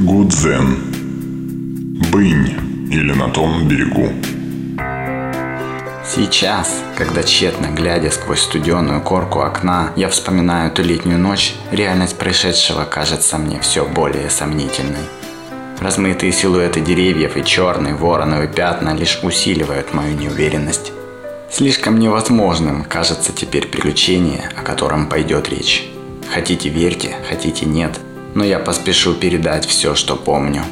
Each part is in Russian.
Гудзен. Бынь или на том берегу. Сейчас, когда тщетно глядя сквозь студеную корку окна, я вспоминаю эту летнюю ночь, реальность происшедшего кажется мне все более сомнительной. Размытые силуэты деревьев и черные вороновые пятна лишь усиливают мою неуверенность. Слишком невозможным кажется теперь приключение, о котором пойдет речь. Хотите верьте, хотите нет, но я поспешу передать все, что помню.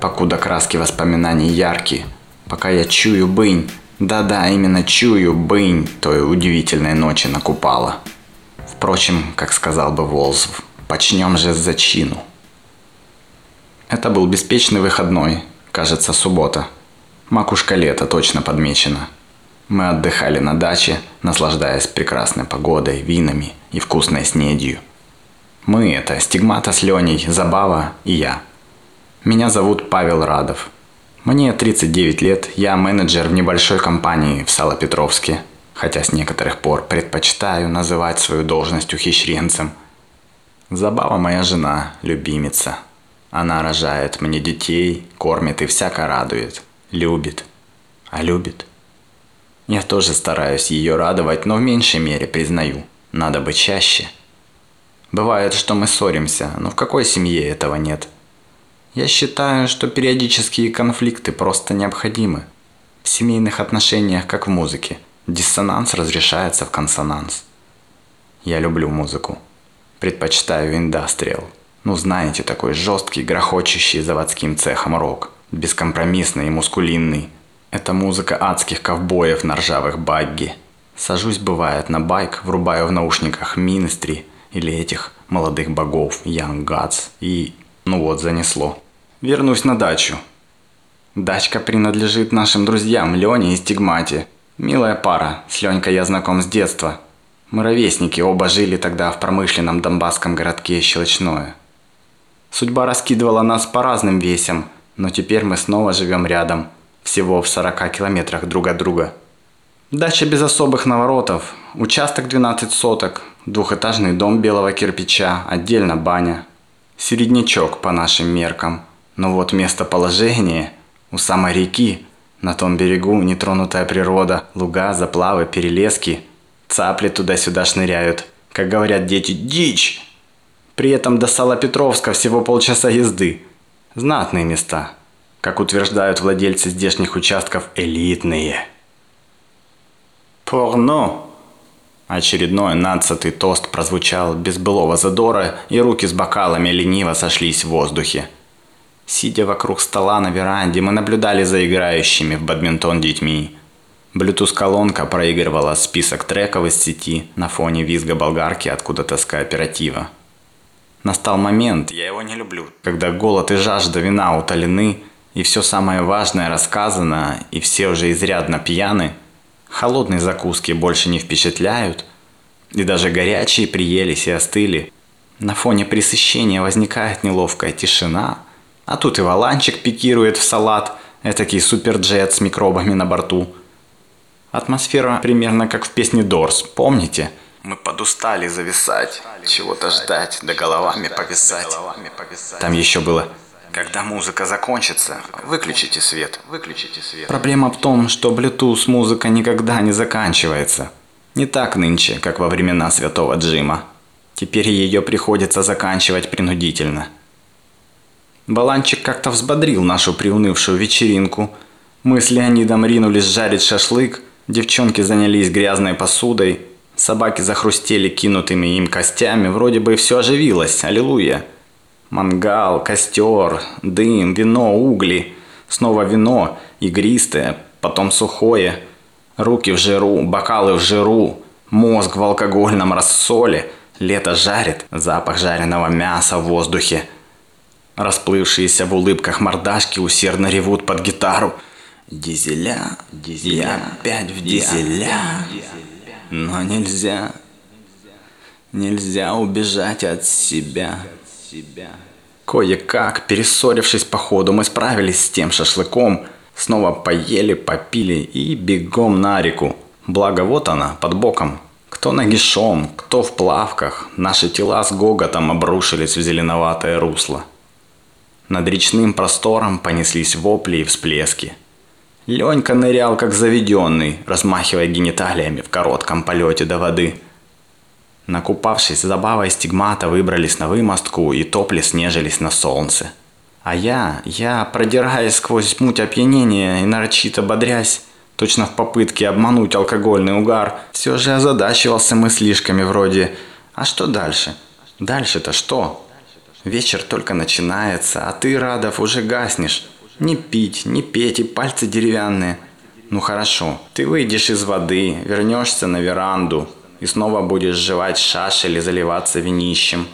Покуда краски воспоминаний яркие, пока я чую бынь, да-да, именно чую бынь той удивительной ночи на Купала. Впрочем, как сказал бы Волзв, почнем же с зачину. Это был беспечный выходной, кажется, суббота. Макушка лета точно подмечена – мы отдыхали на даче, наслаждаясь прекрасной погодой, винами и вкусной снедью. Мы – это Стигмата с Леней, Забава и я. Меня зовут Павел Радов. Мне 39 лет, я менеджер в небольшой компании в Салопетровске, хотя с некоторых пор предпочитаю называть свою должность ухищренцем. Забава моя жена, любимица. Она рожает мне детей, кормит и всяко радует. Любит. А любит – я тоже стараюсь ее радовать, но в меньшей мере признаю. Надо быть чаще. Бывает, что мы ссоримся, но в какой семье этого нет? Я считаю, что периодические конфликты просто необходимы. В семейных отношениях, как в музыке, диссонанс разрешается в консонанс. Я люблю музыку. Предпочитаю индастриал. Ну, знаете, такой жесткий, грохочущий заводским цехом рок. Бескомпромиссный и мускулинный – это музыка адских ковбоев на ржавых багги. Сажусь, бывает, на байк, врубаю в наушниках Министри или этих молодых богов Young Gods и... ну вот, занесло. Вернусь на дачу. Дачка принадлежит нашим друзьям Лене и Стигмате. Милая пара, с Ленькой я знаком с детства. Мы ровесники, оба жили тогда в промышленном донбасском городке Щелочное. Судьба раскидывала нас по разным весям, но теперь мы снова живем рядом – всего в 40 километрах друг от друга. Дача без особых наворотов, участок 12 соток, двухэтажный дом белого кирпича, отдельно баня. Середнячок по нашим меркам. Но вот местоположение у самой реки, на том берегу нетронутая природа, луга, заплавы, перелески. Цапли туда-сюда шныряют. Как говорят дети, дичь! При этом до Сала-Петровска всего полчаса езды. Знатные места – как утверждают владельцы здешних участков, элитные. Порно! Очередной нацатый тост прозвучал без былого задора, и руки с бокалами лениво сошлись в воздухе. Сидя вокруг стола на веранде, мы наблюдали за играющими в бадминтон детьми. Bluetooth-колонка проигрывала список треков из сети на фоне визга болгарки откуда-то с кооператива. Настал момент, я его не люблю, когда голод и жажда вина утолены, и все самое важное рассказано, и все уже изрядно пьяны, холодные закуски больше не впечатляют, и даже горячие приелись и остыли. На фоне пресыщения возникает неловкая тишина, а тут и валанчик пикирует в салат, этакий суперджет с микробами на борту. Атмосфера примерно как в песне Дорс, помните? Мы подустали зависать, чего-то ждать, да головами повисать. Там еще было когда музыка закончится, выключите свет. Выключите свет. Проблема в том, что Bluetooth музыка никогда не заканчивается. Не так нынче, как во времена святого Джима. Теперь ее приходится заканчивать принудительно. Баланчик как-то взбодрил нашу приунывшую вечеринку. Мы с Леонидом ринулись жарить шашлык, девчонки занялись грязной посудой, собаки захрустели кинутыми им костями, вроде бы все оживилось, аллилуйя. Мангал, костер, дым, вино, угли. Снова вино, игристое, потом сухое. Руки в жиру, бокалы в жиру, мозг в алкогольном рассоле. Лето жарит, запах жареного мяса в воздухе. Расплывшиеся в улыбках мордашки усердно ревут под гитару. Дизеля, дизеля, я опять в дизеля. Но нельзя, нельзя убежать от себя себя. Кое-как, перессорившись по ходу, мы справились с тем шашлыком, снова поели, попили и бегом на реку. Благо вот она, под боком. Кто нагишом, кто в плавках, наши тела с гоготом обрушились в зеленоватое русло. Над речным простором понеслись вопли и всплески. Ленька нырял как заведенный, размахивая гениталиями в коротком полете до воды. Накупавшись забавой стигмата, выбрались на вымостку и топли снежились на солнце. А я, я, продираясь сквозь муть опьянения и нарочито бодрясь, точно в попытке обмануть алкогольный угар, все же озадачивался мыслишками вроде «А что дальше? Дальше-то что?» Вечер только начинается, а ты, Радов, уже гаснешь. Не пить, не петь и пальцы деревянные. Ну хорошо, ты выйдешь из воды, вернешься на веранду и снова будешь жевать шаш или заливаться винищем.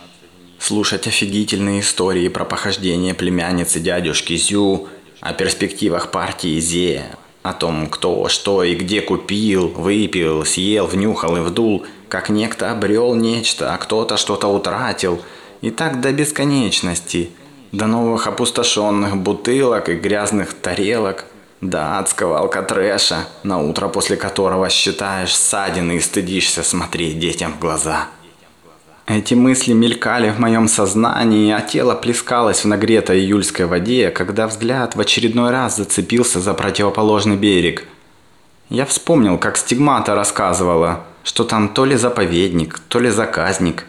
Слушать офигительные истории про похождение племянницы дядюшки Зю, о перспективах партии Зе, о том, кто, что и где купил, выпил, съел, внюхал и вдул, как некто обрел нечто, а кто-то что-то утратил. И так до бесконечности, до новых опустошенных бутылок и грязных тарелок, до адского алкотрэша, на утро после которого считаешь ссадины и стыдишься смотреть детям в глаза. Эти мысли мелькали в моем сознании, а тело плескалось в нагретой июльской воде, когда взгляд в очередной раз зацепился за противоположный берег. Я вспомнил, как стигмата рассказывала, что там то ли заповедник, то ли заказник.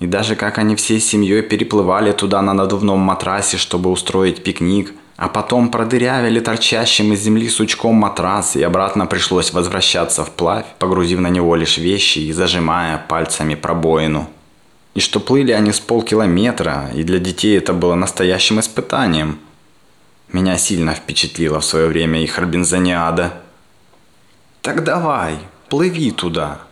И даже как они всей семьей переплывали туда на надувном матрасе, чтобы устроить пикник, а потом продырявили торчащим из земли сучком матрас, и обратно пришлось возвращаться вплавь, погрузив на него лишь вещи и зажимая пальцами пробоину. И что плыли они с полкилометра, и для детей это было настоящим испытанием. Меня сильно впечатлила в свое время их Робинзониада. «Так давай, плыви туда,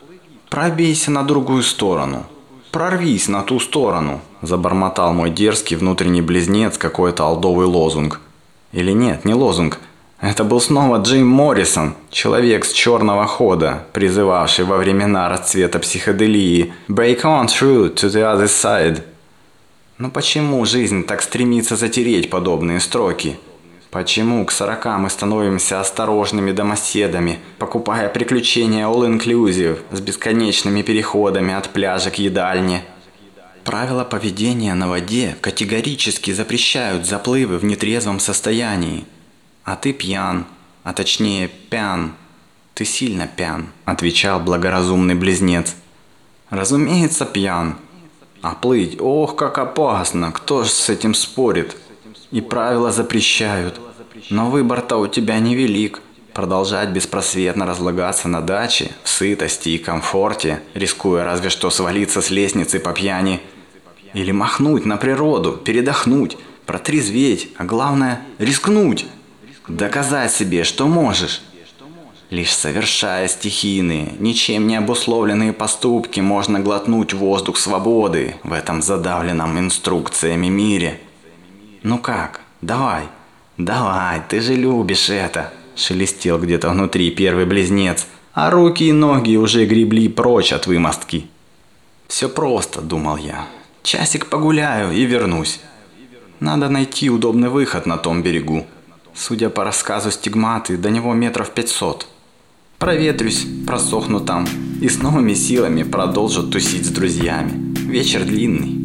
пробейся на другую сторону, прорвись на ту сторону», забормотал мой дерзкий внутренний близнец какой-то алдовый лозунг. Или нет, не лозунг, это был снова Джим Моррисон, человек с черного хода, призывавший во времена расцвета психоделии «Break on through to the other side». Но почему жизнь так стремится затереть подобные строки? Почему к сорокам мы становимся осторожными домоседами, покупая приключения all-inclusive с бесконечными переходами от пляжа к едальне? Правила поведения на воде категорически запрещают заплывы в нетрезвом состоянии – а ты пьян, а точнее пьян. Ты сильно пьян, отвечал благоразумный близнец. Разумеется, пьян. А плыть, ох, как опасно, кто ж с этим спорит? И правила запрещают. Но выбор-то у тебя невелик. Продолжать беспросветно разлагаться на даче, в сытости и комфорте, рискуя разве что свалиться с лестницы по пьяни. Или махнуть на природу, передохнуть, протрезветь, а главное – рискнуть. Доказать себе, что можешь. Лишь совершая стихийные, ничем не обусловленные поступки, можно глотнуть воздух свободы в этом задавленном инструкциями мире. Ну как? Давай. Давай, ты же любишь это. Шелестел где-то внутри первый близнец, а руки и ноги уже гребли прочь от вымостки. Все просто, думал я. Часик погуляю и вернусь. Надо найти удобный выход на том берегу. Судя по рассказу стигматы, до него метров пятьсот. Проветрюсь, просохну там и с новыми силами продолжу тусить с друзьями. Вечер длинный,